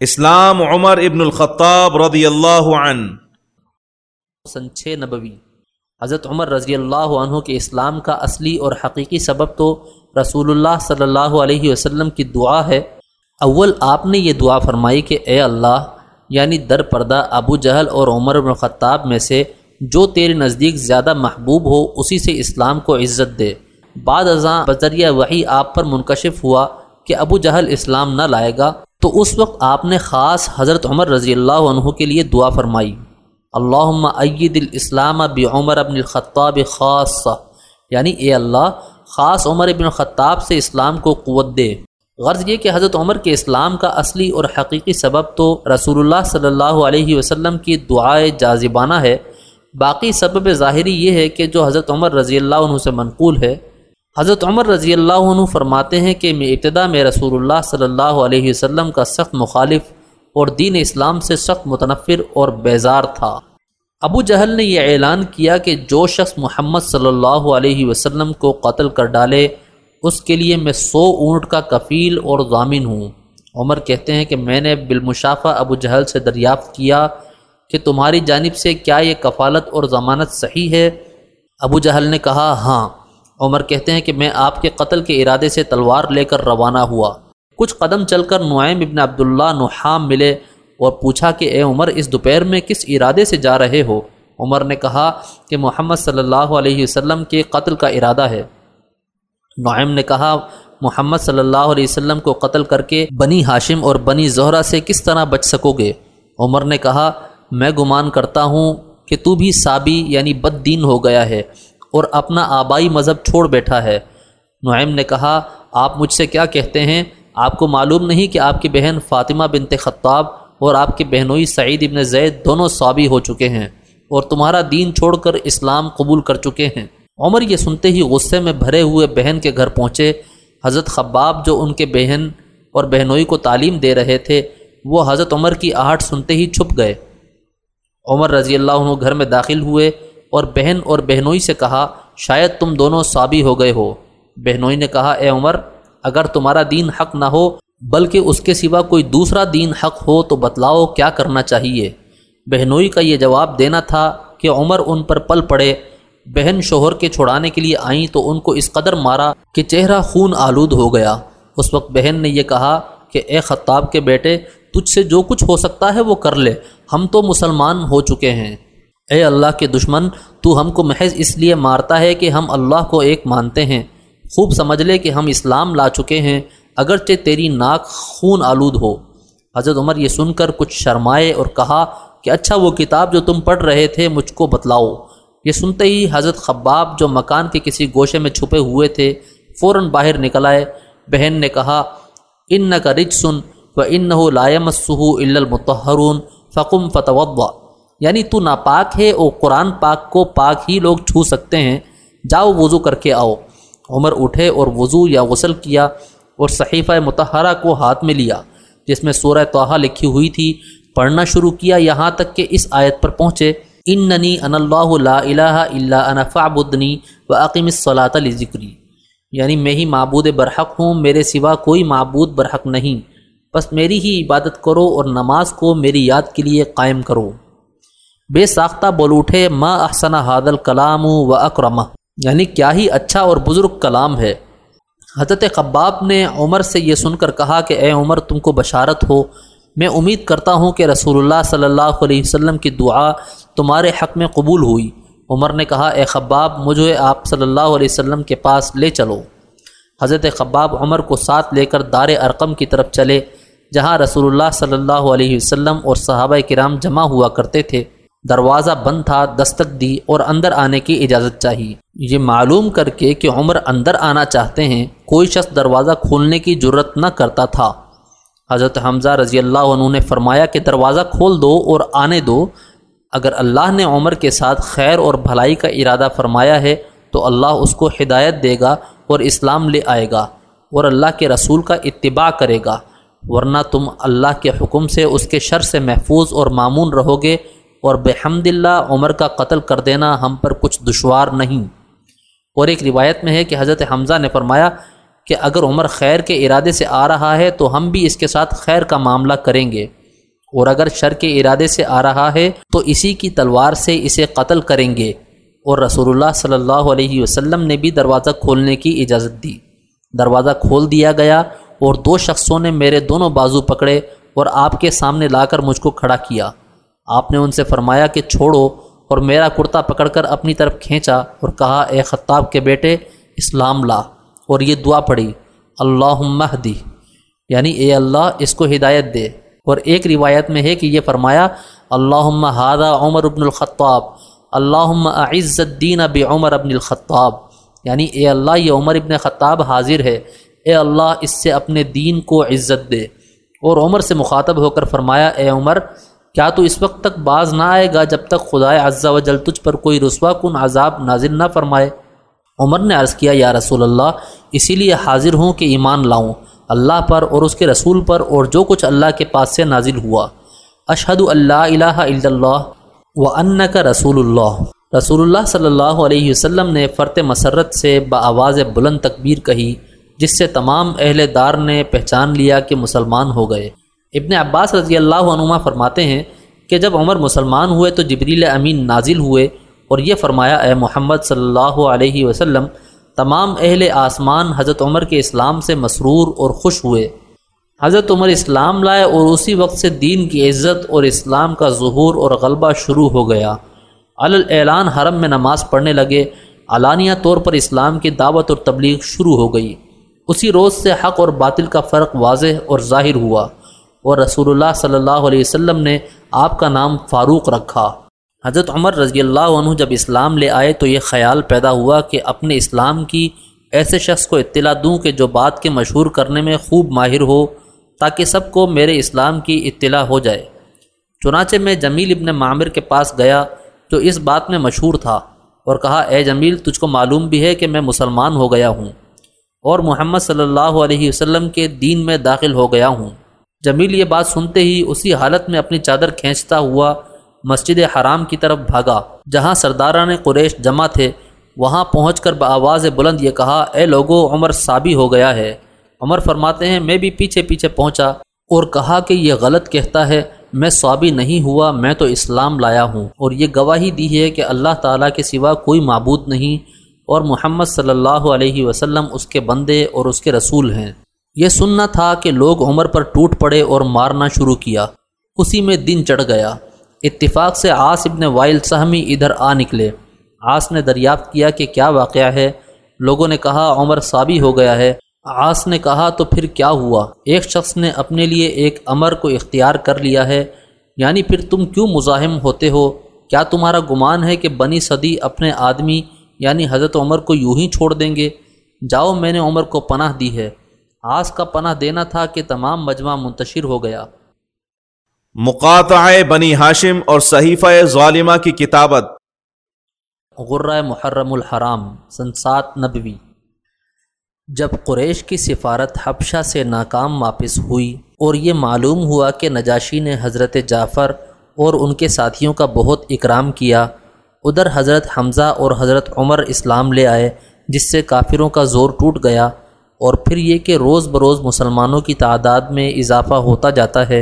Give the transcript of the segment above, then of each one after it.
اسلام عمر ابن الخطاب رضی اللہ عنہ۔ سن چھ نبوی۔ حضرت عمر رضی اللہ عنہ کے اسلام کا اصلی اور حقیقی سبب تو رسول اللہ صلی اللہ علیہ وسلم کی دعا ہے۔ اول آپ نے یہ دعا فرمائی کہ اے اللہ یعنی در پردہ ابو جہل اور عمر بن خطاب میں سے جو تیرے نزدیک زیادہ محبوب ہو، اسی سے اسلام کو عزت دے۔ بعد ازاں بذریعہ وہی آپ پر منکشف ہوا۔ کہ ابو جہل اسلام نہ لائے گا، تو اس وقت آپ نے خاص حضرت عمر رضی اللہ عنہ کے لیے دعا فرمائی۔ اللہم عید الاسلام بعمر ابن الخطاب خاص یعنی اے اللہ، خاص عمر ابن الخطاب سے اسلام کو قوت دے۔ غرض یہ کہ حضرت عمر کے اسلام کا اصلی اور حقیقی سبب تو رسول اللہ صلی اللہ علیہ وسلم کی دعائے جازبانہ ہے۔ باقی سبب ظاہری یہ ہے کہ جو حضرت عمر رضی اللہ عنہ سے منقول ہے حضرت عمر رضی اللہ عنہ فرماتے ہیں کہ میں ابتدا میں رسول اللہ صلی اللہ علیہ وسلم کا سخت مخالف اور دین اسلام سے سخت متنفر اور بیزار تھا۔ ابو جہل نے یہ اعلان کیا کہ جو شخص محمد صلی اللہ علیہ وسلم کو قتل کر ڈالے، اس کے لیے میں سو اونٹ کا کفیل اور ضامن ہوں۔ عمر کہتے ہیں کہ میں نے بالمشافہ ابو جہل سے دریافت کیا کہ تمہاری جانب سے کیا یہ کفالت اور ضمانت صحیح ہے؟ ابو جہل نے کہا ہاں۔ عمر کہتے ہیں کہ میں آپ کے قتل کے ارادے سے تلوار لے کر روانہ ہوا۔ کچھ قدم چل کر نعیم ابن عبداللہ نحام ملے اور پوچھا کہ اے عمر، اس دوپہر میں کس ارادے سے جا رہے ہو؟ عمر نے کہا کہ محمد صلی اللہ علیہ وسلم کے قتل کا ارادہ ہے۔ نعیم نے کہا، محمد صلی اللہ علیہ وسلم کو قتل کر کے بنی ہاشم اور بنی زہرہ سے کس طرح بچ سکو گے؟ عمر نے کہا، میں گمان کرتا ہوں کہ تو بھی سابی یعنی بد دین ہو گیا ہے۔ اور اپنا آبائی مذہب چھوڑ بیٹھا ہے۔ نعیم نے کہا، آپ مجھ سے کیا کہتے ہیں؟ آپ کو معلوم نہیں کہ آپ کی بہن فاطمہ بنت خطاب اور آپ کے بہنوئی سعید ابن زید دونوں صابی ہو چکے ہیں اور تمہارا دین چھوڑ کر اسلام قبول کر چکے ہیں۔ عمر یہ سنتے ہی غصے میں بھرے ہوئے بہن کے گھر پہنچے۔ حضرت خباب جو ان کے بہن اور بہنوئی کو تعلیم دے رہے تھے، وہ حضرت عمر کی آہٹ سنتے ہی چھپ گئے۔ عمر رضی اللہ عنہ گھر میں داخل ہوئے۔ اور بہن اور بہنوئی سے کہا، شاید تم دونوں صابی ہو گئے ہو۔ بہنوئی نے کہا، اے عمر، اگر تمہارا دین حق نہ ہو، بلکہ اس کے سوا کوئی دوسرا دین حق ہو، تو بتلاؤ کیا کرنا چاہیے۔ بہنوئی کا یہ جواب دینا تھا کہ عمر ان پر پل پڑے۔ بہن شوہر کے چھڑانے کے لیے آئیں تو ان کو اس قدر مارا کہ چہرہ خون آلود ہو گیا۔ اس وقت بہن نے یہ کہا کہ، اے خطاب کے بیٹے، تجھ سے جو کچھ ہو سکتا ہے وہ کر لے۔ ہم تو مسلمان ہو چکے ہیں۔ اے اللہ کے دشمن، تو ہم کو محض اس لیے مارتا ہے کہ ہم اللہ کو ایک مانتے ہیں۔ خوب سمجھ لے کہ ہم اسلام لا چکے ہیں، اگرچہ تیری ناک خون آلود ہو۔ حضرت عمر یہ سن کر کچھ شرمائے اور کہا کہ اچھا وہ کتاب جو تم پڑھ رہے تھے، مجھ کو بتلاؤ۔ یہ سنتے ہی حضرت خباب جو مکان کے کسی گوشے میں چھپے ہوئے تھے، فوراً باہر نکل آئے۔ بہن نے کہا ان نہ کا رچ سن و ان نہ لائم سہو المتحرون فقم فتوبا یعنی تو ناپاک ہے اور قرآن پاک کو پاک ہی لوگ چھو سکتے ہیں۔ جاؤ وضو کر کے آؤ۔ عمر اٹھے اور وضو یا غسل کیا اور صحیفہ متحرہ کو ہاتھ میں لیا، جس میں سورہ توحہ لکھی ہوئی تھی۔ پڑھنا شروع کیا یہاں تک کہ اس آیت پر پہنچے۔ ان ننی ان اللہ لا الہ الا انا فعبدنی و عقیم الصلاۃ ذکری یعنی میں ہی معبود برحق ہوں، میرے سوا کوئی معبود برحق نہیں۔ بس میری ہی عبادت کرو اور نماز کو میری یاد کے لیے قائم کرو۔ بے ساختہ بول اٹھے، ما احسن حادل کلام و اکرمہ یعنی کیا ہی اچھا اور بزرگ کلام ہے۔ حضرت قباب نے عمر سے یہ سن کر کہا کہ، اے عمر، تم کو بشارت ہو۔ میں امید کرتا ہوں کہ رسول اللہ صلی اللہ علیہ وسلم کی دعا تمہارے حق میں قبول ہوئی۔ عمر نے کہا، اے خباب، مجھے آپ صلی اللہ علیہ وسلم کے پاس لے چلو۔ حضرت خباب عمر کو ساتھ لے کر دار ارقم کی طرف چلے، جہاں رسول اللہ صلی اللہ علیہ وسلم اور صحابہ کرام جمع ہوا کرتے تھے۔ دروازہ بند تھا، دستک دی اور اندر آنے کی اجازت چاہیے یہ معلوم کر کے کہ عمر اندر آنا چاہتے ہیں، کوئی شخص دروازہ کھولنے کی جرت نہ کرتا تھا۔ حضرت حمزہ رضی اللہ عنہ نے فرمایا کہ دروازہ کھول دو اور آنے دو۔ اگر اللہ نے عمر کے ساتھ خیر اور بھلائی کا ارادہ فرمایا ہے، تو اللہ اس کو ہدایت دے گا اور اسلام لے آئے گا اور اللہ کے رسول کا اتباع کرے گا۔ ورنہ تم اللہ کے حکم سے، اس کے شر سے محفوظ اور معمون رہو گے۔ اور بحمد اللہ عمر کا قتل کر دینا ہم پر کچھ دشوار نہیں۔ اور ایک روایت میں ہے کہ حضرت حمزہ نے فرمایا کہ اگر عمر خیر کے ارادے سے آ رہا ہے تو ہم بھی اس کے ساتھ خیر کا معاملہ کریں گے۔ اور اگر شر کے ارادے سے آ رہا ہے تو اسی کی تلوار سے اسے قتل کریں گے۔ اور رسول اللہ صلی اللہ علیہ وسلم نے بھی دروازہ کھولنے کی اجازت دی۔ دروازہ کھول دیا گیا اور دو شخصوں نے میرے دونوں بازو پکڑے اور آپ کے سامنے لا کر مجھ کو کھڑا کیا۔ آپ نے ان سے فرمایا کہ چھوڑو اور میرا کرتا پکڑ کر اپنی طرف کھینچا اور کہا، اے خطاب کے بیٹے، اسلام لا۔ اور یہ دعا پڑھی اللہ مہدی۔ یعنی اے اللہ، اس کو ہدایت دے۔ اور ایک روایت میں ہے کہ یہ فرمایا اللہ ہادہ عمر ابن الخطاب۔ اللہ اعز الدین اب عمر ابن الخطاب۔ یعنی اے اللہ، یہ عمر ابن خطاب حاضر ہے۔ اے اللہ، اس سے اپنے دین کو عزت دے۔ اور عمر سے مخاطب ہو کر فرمایا، اے عمر کیا تو اس وقت تک باز نہ آئے گا جب تک خدا و جل تجھ پر کوئی رسوا کن عذاب نازل نہ فرمائے؟ عمر نے عرض کیا، یا رسول اللہ، اسی لیے حاضر ہوں کہ ایمان لاؤں، اللہ پر اور اس کے رسول پر اور جو کچھ اللہ کے پاس سے نازل ہوا۔ اشہد اللہ الہ الا اللہ و ان کا رسول اللہ۔ رسول اللہ صلی اللہ علیہ وسلم نے فرت مسرت سے بآواز بلند تکبیر کہی، جس سے تمام اہل دار نے پہچان لیا کہ مسلمان ہو گئے۔ ابن عباس رضی اللہ عنما فرماتے ہیں کہ جب عمر مسلمان ہوئے تو جبریل امین نازل ہوئے اور یہ فرمایا، اے محمد صلی اللہ علیہ وسلم، تمام اہل آسمان حضرت عمر کے اسلام سے مسرور اور خوش ہوئے۔ حضرت عمر اسلام لائے اور اسی وقت سے دین کی عزت اور اسلام کا ظہور اور غلبہ شروع ہو گیا۔ اعلان حرم میں نماز پڑھنے لگے۔ علانیہ طور پر اسلام کی دعوت اور تبلیغ شروع ہو گئی۔ اسی روز سے حق اور باطل کا فرق واضح اور ظاہر ہوا۔ اور رسول اللہ صلی اللہ علیہ وسلم نے آپ کا نام فاروق رکھا۔ حضرت عمر رضی اللہ عنہ جب اسلام لے آئے تو یہ خیال پیدا ہوا کہ اپنے اسلام کی ایسے شخص کو اطلاع دوں کہ جو بات کے مشہور کرنے میں خوب ماہر ہو تاکہ سب کو میرے اسلام کی اطلاع ہو جائے۔ چنانچہ میں جمیل ابن معمر کے پاس گیا جو اس بات میں مشہور تھا اور کہا، اے جمیل، تجھ کو معلوم بھی ہے کہ میں مسلمان ہو گیا ہوں اور محمد صلی اللہ علیہ وسلم کے دین میں داخل ہو گیا ہوں۔ جمیل یہ بات سنتے ہی اسی حالت میں اپنی چادر کھینچتا ہوا مسجد حرام کی طرف بھاگا، جہاں سرداران قریش جمع تھے۔ وہاں پہنچ کر بآواز بلند یہ کہا، اے لوگو، عمر صابی ہو گیا ہے۔ عمر فرماتے ہیں، میں بھی پیچھے پیچھے پہنچا اور کہا کہ یہ غلط کہتا ہے، میں صابی نہیں ہوا، میں تو اسلام لایا ہوں۔ اور یہ گواہی دی ہے کہ اللہ تعالیٰ کے سوا کوئی معبود نہیں اور محمد صلی اللہ علیہ وسلم اس کے بندے اور اس کے رسول ہیں۔ یہ سننا تھا کہ لوگ عمر پر ٹوٹ پڑے اور مارنا شروع کیا۔ اسی میں دن چڑھ گیا۔ اتفاق سے آس ابن وائل سہمی ادھر آ نکلے۔ آس نے دریافت کیا کہ کیا واقعہ ہے۔ لوگوں نے کہا، عمر صابی ہو گیا ہے۔ آس نے کہا، تو پھر کیا ہوا؟ ایک شخص نے اپنے لیے ایک امر کو اختیار کر لیا ہے۔ یعنی پھر تم کیوں مزاحم ہوتے ہو؟ کیا تمہارا گمان ہے کہ بنی صدی اپنے آدمی یعنی حضرت عمر کو یوں ہی چھوڑ دیں گے؟ جاؤ، میں نے عمر کو پناہ دی ہے۔ آس کا پناہ دینا تھا کہ تمام مجمع منتشر ہو گیا۔ مقاطع بنی ہاشم اور صحیفہ ظالمہ کی کتابت۔ غرہ محرم الحرام سنسات نبوی۔ جب قریش کی سفارت حبشہ سے ناکام واپس ہوئی اور یہ معلوم ہوا کہ نجاشی نے حضرت جعفر اور ان کے ساتھیوں کا بہت اکرام کیا ادھر حضرت حمزہ اور حضرت عمر اسلام لے آئے جس سے کافروں کا زور ٹوٹ گیا۔ اور پھر یہ کہ روز بروز مسلمانوں کی تعداد میں اضافہ ہوتا جاتا ہے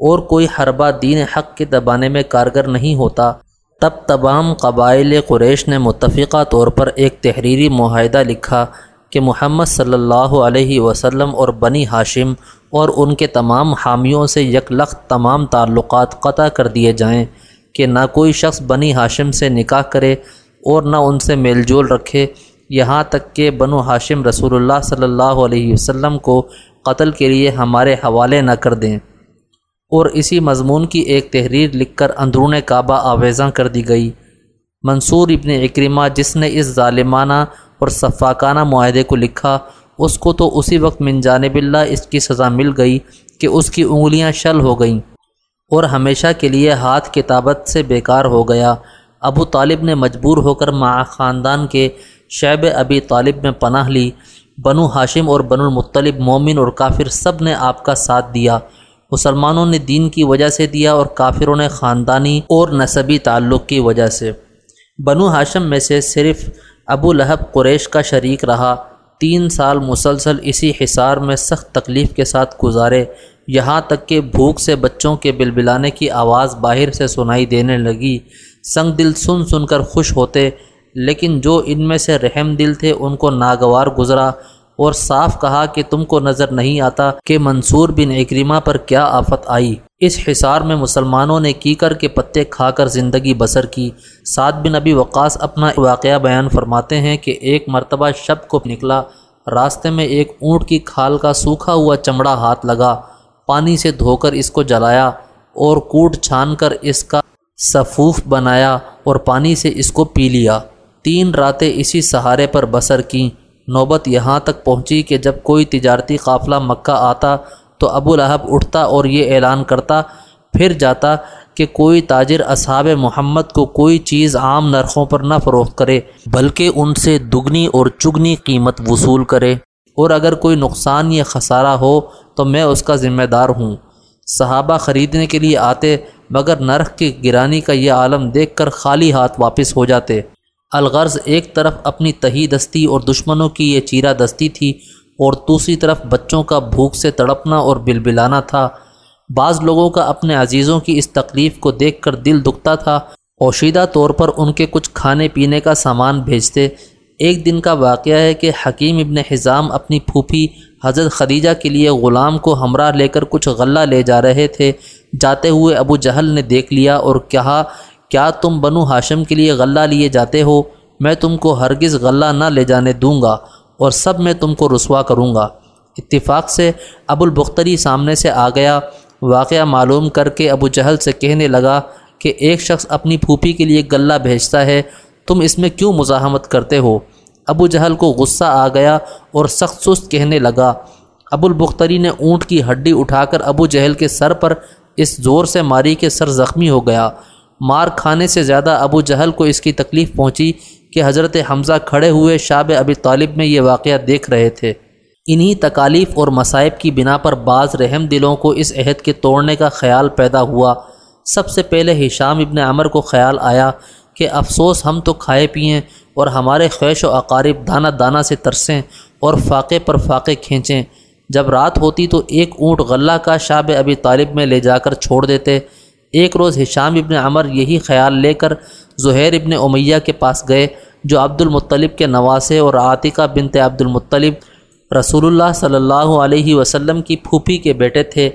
اور کوئی حربہ دین حق کے دبانے میں کارگر نہیں ہوتا، تب تمام قبائل قریش نے متفقہ طور پر ایک تحریری معاہدہ لکھا کہ محمد صلی اللہ علیہ وسلم اور بنی ہاشم اور ان کے تمام حامیوں سے یک لخت تمام تعلقات قطع کر دیے جائیں کہ نہ کوئی شخص بنی ہاشم سے نکاح کرے اور نہ ان سے میل جول رکھے یہاں تک کہ بنو ہاشم رسول اللہ صلی اللہ علیہ وسلم کو قتل کے لیے ہمارے حوالے نہ کر دیں۔ اور اسی مضمون کی ایک تحریر لکھ کر اندرون کعبہ آویزاں کر دی گئی۔ منصور ابن اکرمہ جس نے اس ظالمانہ اور صفاقانہ معاہدے کو لکھا، اس کو تو اسی وقت من جانب اللہ اس کی سزا مل گئی کہ اس کی انگلیاں شل ہو گئیں اور ہمیشہ کے لیے ہاتھ کتابت سے بیکار ہو گیا۔ ابو طالب نے مجبور ہو کر مع خاندان کے شعب ابی طالب میں پناہ لی۔ بنو ہاشم اور بن المطلب مومن اور کافر سب نے آپ کا ساتھ دیا۔ مسلمانوں نے دین کی وجہ سے دیا اور کافروں نے خاندانی اور نصبی تعلق کی وجہ سے۔ بنو ہاشم میں سے صرف ابو لہب قریش کا شریک رہا۔ تین سال مسلسل اسی حصار میں سخت تکلیف کے ساتھ گزارے۔ یہاں تک کہ بھوک سے بچوں کے بلبلانے کی آواز باہر سے سنائی دینے لگی۔ سنگ دل سن سن کر خوش ہوتے۔ لیکن جو ان میں سے رحم دل تھے، ان کو ناگوار گزرا اور صاف کہا کہ تم کو نظر نہیں آتا کہ منصور بن اکریمہ پر کیا آفت آئی۔ اس حصار میں مسلمانوں نے کیکر کے پتے کھا کر زندگی بسر کی۔ سعد بن ابی وقاص اپنا واقعہ بیان فرماتے ہیں کہ ایک مرتبہ شب کو نکلا، راستے میں ایک اونٹ کی کھال کا سوکھا ہوا چمڑا ہاتھ لگا، پانی سے دھو کر اس کو جلایا اور کوٹ چھان کر اس کا صفوف بنایا اور پانی سے اس کو پی لیا۔ تین راتیں اسی سہارے پر بسر کیں۔ نوبت یہاں تک پہنچی کہ جب کوئی تجارتی قافلہ مکہ آتا تو ابو لہب اٹھتا اور یہ اعلان کرتا، پھر جاتا کہ کوئی تاجر اصحاب محمد کو کوئی چیز عام نرخوں پر نہ فروخت کرے، بلکہ ان سے دگنی اور چگنی قیمت وصول کرے۔ اور اگر کوئی نقصان یا خسارہ ہو تو میں اس کا ذمہ دار ہوں۔ صحابہ خریدنے کے لیے آتے مگر نرخ کی گرانی کا یہ عالم دیکھ کر خالی ہاتھ واپس ہو جاتے۔ الغرض ایک طرف اپنی تہی دستی اور دشمنوں کی یہ چیرہ دستی تھی اور دوسری طرف بچوں کا بھوک سے تڑپنا اور بلبلانا تھا۔ بعض لوگوں کا اپنے عزیزوں کی اس تکلیف کو دیکھ کر دل دکھتا تھا۔ اوشیدہ طور پر ان کے کچھ کھانے پینے کا سامان بھیجتے۔ ایک دن کا واقعہ ہے کہ حکیم ابن حزام اپنی پھوپھی حضرت خدیجہ کے لیے غلام کو ہمراہ لے کر کچھ غلہ لے جا رہے تھے۔ جاتے ہوئے ابو جہل نے دیکھ لیا اور کہا کیا تم بنو ہاشم کے لیے غلہ لیے جاتے ہو؟ میں تم کو ہرگز غلہ نہ لے جانے دوں گا اور سب میں تم کو رسوا کروں گا۔ اتفاق سے ابو البختری سامنے سے آ گیا۔ واقعہ معلوم کر کے ابو جہل سے کہنے لگا کہ ایک شخص اپنی پھوپھی کے لیے غلہ بھیجتا ہے۔ تم اس میں کیوں مزاحمت کرتے ہو؟ ابو جہل کو غصہ آ گیا اور سخت سست کہنے لگا۔ ابو البختری نے اونٹ کی ہڈی اٹھا کر ابو جہل کے سر پر اس زور سے ماری کہ سر زخمی ہو گیا۔ مار کھانے سے زیادہ ابو جہل کو اس کی تکلیف پہنچی کہ حضرت حمزہ کھڑے ہوئے شاب ابی طالب میں یہ واقعہ دیکھ رہے تھے۔ انہی تکالیف اور مصائب کی بنا پر بعض رحم دلوں کو اس عہد کے توڑنے کا خیال پیدا ہوا۔ سب سے پہلے ہشام ابن عمر کو خیال آیا کہ افسوس ہم تو کھائے پئیں اور ہمارے خیش و اقارب دانہ دانہ سے ترسیں اور فاقے پر فاقے کھینچیں۔ جب رات ہوتی تو ایک اونٹ غلہ کا شاب ابی طالب میں لے جا کر چھوڑ دیتے۔ ایک روز حشام ابن عمر یہی خیال لے کر زہیر ابن امیہ کے پاس گئے، جو عبد المطلب کے نواسے اور عاطقہ بنت عبد المطلب رسول اللہ صلی اللہ علیہ وسلم کی پھوپھی کے بیٹے تھے۔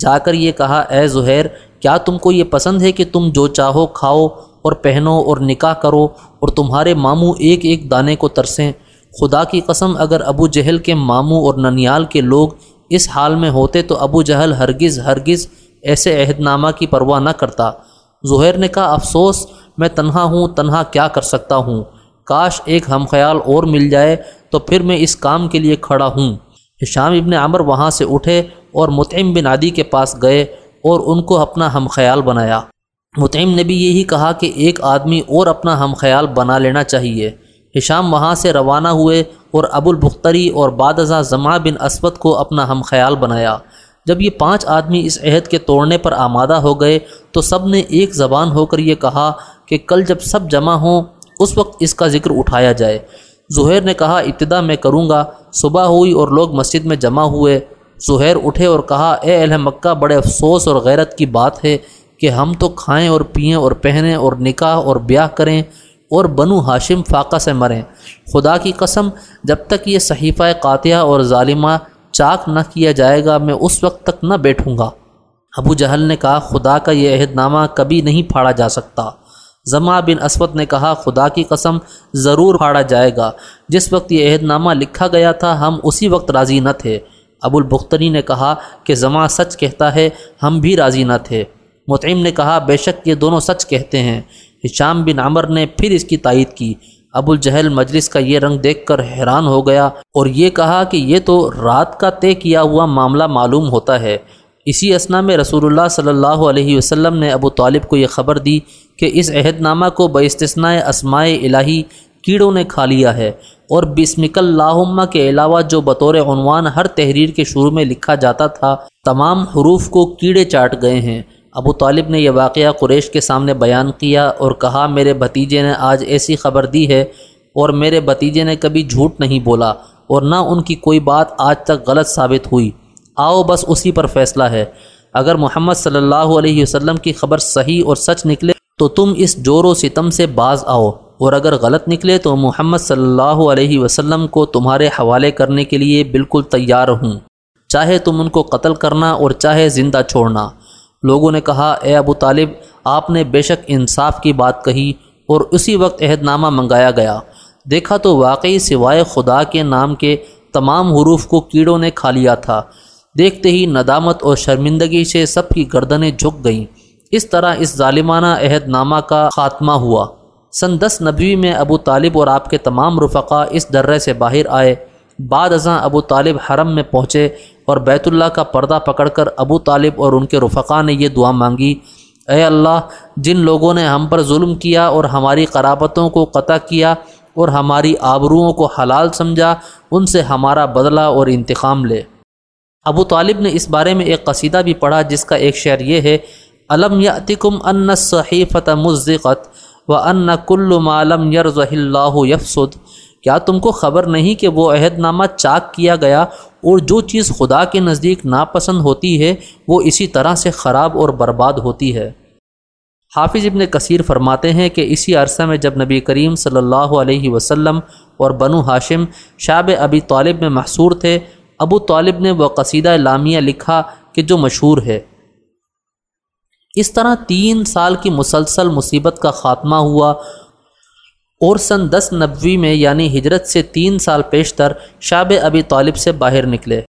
جا کر یہ کہا، اے زہیر، کیا تم کو یہ پسند ہے کہ تم جو چاہو کھاؤ اور پہنو اور نکاح کرو اور تمہارے ماموں ایک ایک دانے کو ترسیں؟ خدا کی قسم، اگر ابو جہل کے ماموں اور ننیال کے لوگ اس حال میں ہوتے تو ابو جہل ہرگز ہرگز ایسے عہد نامہ کی پرواہ نہ کرتا۔ زہیر نے کہا، افسوس، میں تنہا ہوں، تنہا کیا کر سکتا ہوں؟ کاش ایک ہم خیال اور مل جائے، تو پھر میں اس کام کے لیے کھڑا ہوں۔ شام ابن عمر وہاں سے اٹھے اور متعم بن عدی کے پاس گئے اور ان کو اپنا ہم خیال بنایا۔ متعم نے بھی یہی کہا کہ ایک آدمی اور اپنا ہم خیال بنا لینا چاہیے۔ ہشام وہاں سے روانہ ہوئے اور ابو البختری اور بعد ازاں زماں بن اسود کو اپنا ہم خیال بنایا۔ جب یہ پانچ آدمی اس عہد کے توڑنے پر آمادہ ہو گئے تو سب نے ایک زبان ہو کر یہ کہا کہ کل جب سب جمع ہوں، اس وقت اس کا ذکر اٹھایا جائے۔ زہیر نے کہا، ابتدا میں کروں گا۔ صبح ہوئی اور لوگ مسجد میں جمع ہوئے۔ زہیر اٹھے اور کہا، اے اہل مکہ، بڑے افسوس اور غیرت کی بات ہے کہ ہم تو کھائیں اور پئیں اور پہنیں اور نکاح اور بیاہ کریں اور بنو ہاشم فاقہ سے مریں۔ خدا کی قسم، جب تک یہ صحیفہ قاتیہ اور ظالمہ چاک نہ کیا جائے گا، میں اس وقت تک نہ بیٹھوں گا۔ ابو جہل نے کہا، خدا کا یہ عہد نامہ کبھی نہیں پھاڑا جا سکتا۔ زما بن اسود نے کہا، خدا کی قسم ضرور پھاڑا جائے گا۔ جس وقت یہ عہد نامہ لکھا گیا تھا، ہم اسی وقت راضی نہ تھے۔ ابو البختری نے کہا کہ زما سچ کہتا ہے، ہم بھی راضی نہ تھے۔ متعم نے کہا، بے شک یہ دونوں سچ کہتے ہیں۔ ہشام بن عمر نے پھر اس کی تائید کی۔ ابو الجہل مجلس کا یہ رنگ دیکھ کر حیران ہو گیا اور یہ کہا کہ یہ تو رات کا طے کیا ہوا معاملہ معلوم ہوتا ہے۔ اسی اسنا میں رسول اللہ صلی اللہ علیہ وسلم نے ابو طالب کو یہ خبر دی کہ اس عہد نامہ کو باستثناء اسمائے الہی کیڑوں نے کھا لیا ہے اور بسمک اللہم کے علاوہ جو بطور عنوان ہر تحریر کے شروع میں لکھا جاتا تھا، تمام حروف کو کیڑے چاٹ گئے ہیں۔ ابو طالب نے یہ واقعہ قریش کے سامنے بیان کیا اور کہا، میرے بھتیجے نے آج ایسی خبر دی ہے اور میرے بھتیجے نے کبھی جھوٹ نہیں بولا اور نہ ان کی کوئی بات آج تک غلط ثابت ہوئی۔ آؤ بس اسی پر فیصلہ ہے۔ اگر محمد صلی اللہ علیہ وسلم کی خبر صحیح اور سچ نکلے تو تم اس جور و ستم سے باز آؤ۔ اور اگر غلط نکلے تو محمد صلی اللہ علیہ وسلم کو تمہارے حوالے کرنے کے لیے بالکل تیار ہوں۔ چاہے تم ان کو قتل کرنا اور چاہے زندہ چھوڑنا۔ لوگوں نے کہا، اے ابو طالب، آپ نے بے شک انصاف کی بات کہی اور اسی وقت عہد نامہ منگایا گیا۔ دیکھا تو واقعی سوائے خدا کے نام کے تمام حروف کو کیڑوں نے کھا لیا تھا۔ دیکھتے ہی ندامت اور شرمندگی سے سب کی گردنیں جھک گئیں۔ اس طرح اس ظالمانہ عہد نامہ کا خاتمہ ہوا۔ سن دس نبوی میں ابو طالب اور آپ کے تمام رفقا اس درے سے باہر آئے۔ بعد ازاں ابو طالب حرم میں پہنچے اور بیت اللہ کا پردہ پکڑ کر ابو طالب اور ان کے رفقا نے یہ دعا مانگی۔ اے اللہ، جن لوگوں نے ہم پر ظلم کیا اور ہماری قرابتوں کو قطع کیا اور ہماری آبروؤں کو حلال سمجھا، ان سے ہمارا بدلہ اور انتقام لے۔ ابو طالب نے اس بارے میں ایک قصیدہ بھی پڑھا جس کا ایک شعر یہ ہے علم یاتکم ان صحیفت مزقت و ان کل معلم یرز اللہ یفسد کیا تم کو خبر نہیں کہ وہ عہد نامہ چاک کیا گیا اور جو چیز خدا کے نزدیک ناپسند ہوتی ہے، وہ اسی طرح سے خراب اور برباد ہوتی ہے۔ حافظ ابن کثیر فرماتے ہیں کہ اسی عرصہ میں جب نبی کریم صلی اللہ علیہ وسلم اور بنو ہاشم شاب ابی طالب میں محصور تھے، ابو طالب نے وہ قصیدہ لامیہ لکھا کہ جو مشہور ہے۔ اس طرح تین سال کی مسلسل مصیبت کا خاتمہ ہوا اور سن دس نبوی میں یعنی ہجرت سے تین سال پیشتر شاب ابی طالب سے باہر نکلے۔